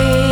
away.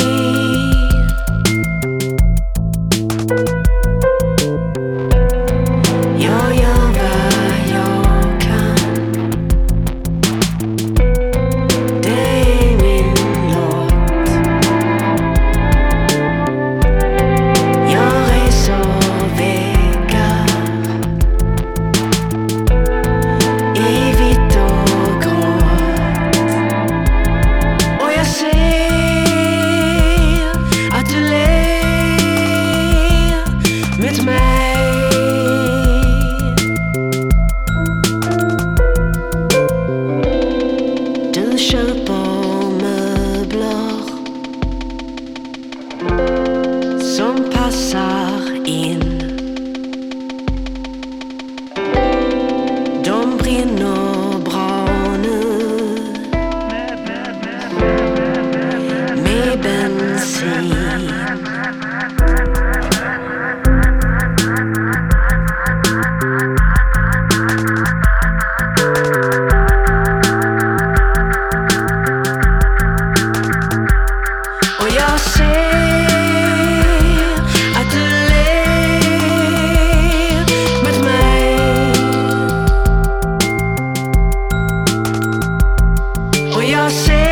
ah